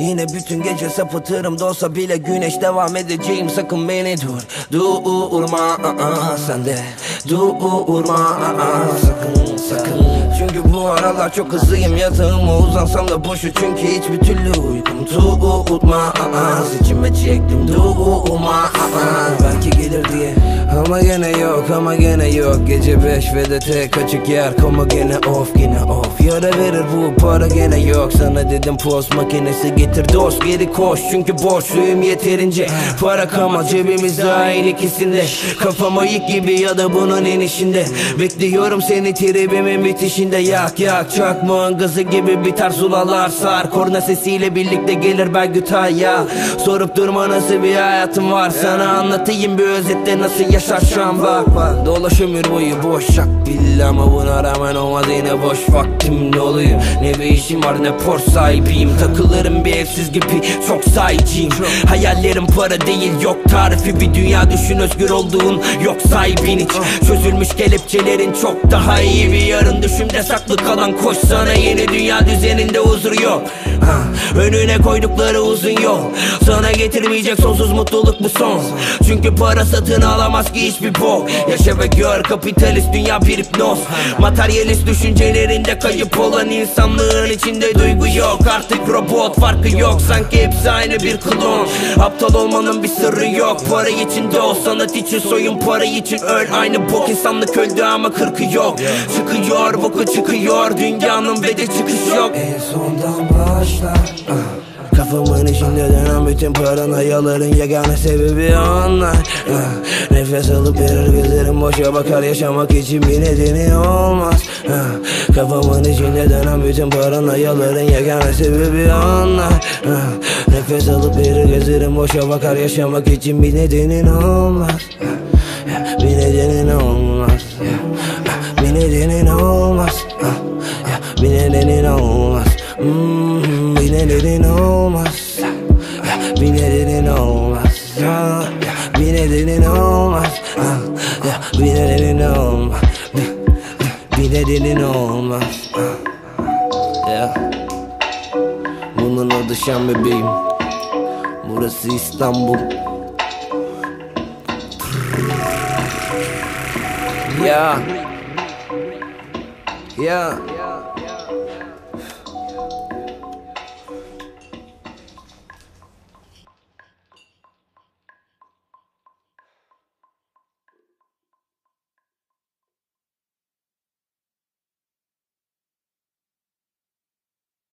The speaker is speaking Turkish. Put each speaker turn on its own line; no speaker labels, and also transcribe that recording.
Yine bütün gece sapıtırım da olsa bile güneş devam edeceğim. Sakın beni dur Durma sen de. Durma sakın sakın. Çünkü bu aralar çok hızlıyım yatağıma uzansam da boşu. Çünkü hiçbir türlü uykum. Tutma aa, İçime çektim. Durma yok ama gene yok. Gece beş ve de tek açık yer. Koma gene off gene off. Yara verir bu para gene yok. Sana dedim post makinesi getir dost. Geri koş çünkü borçluyum yeterince. Para kama cebimizde aynı ikisinde. Kafam ayık gibi ya da bunun enişinde. Bekliyorum seni tribimin bitişinde. Yak yak çakmağın gazı gibi biter sulalar sar. Korna sesiyle birlikte gelir belgütay ya Sorup durma nasıl bir hayatım var? Sana anlatayım bir özette nasıl yaşar şu bak bak Dolaş ömür boyu boş şak billah ama buna rağmen olmaz yine boş vaktim doluyor Ne bir işim var ne por sahibiyim. Takılırım bir evsiz gibi çok sahiciyim Hayallerim para değil yok tarifi. Bir dünya düşün özgür olduğun yok sahibin hiç. Çözülmüş kelepçelerin çok daha iyi. Bir yarın Düşümde saklı kalan koş sana. Yeni dünya düzeninde huzur yok Önüne koydukları uzun yol. Sana getirmeyecek sonsuz mutluluk bu son. Çünkü para satın alamaz ki hiçbir bok. Yaşa ve gör kapitalist dünya bir hipnoz. Materyalist düşüncelerinde kayıp olan insanlığın içinde duygu yok. Artık robot farkı yok. Sanki hepsi aynı bir klon. Aptal olmanın bir sırrı yok. Para içinde ol sanat için soyun para için öl. Aynı bok insanlık öldü ama kırkı yok. Çıkıyor boku çıkıyor. Dünyanın ve de çıkış yok. En sondan Kafamın içinde dönen bütün paranoyaların yegane sebebi onlar. Nefes alıp verir gözlerim boşa bakar yaşamak için bir nedeni olmaz. Kafamın içinde dönen bütün paranoyaların yegane sebebi onlar. Nefes alıp verir gözlerim boşa bakar yaşamak için bir nedenin olmaz. Bir nedenin olmaz. Bir nedenin olmaz. Bir nedenin olmaz. Hmm, bir nedenin olmaz Bir nedenin olmaz. Bir nedenin olmaz. Bir nedenin olmaz. Bir nedenin olmaz. Ya Bunun adı Şam bebeğim. Burası İstanbul. Ya. Ya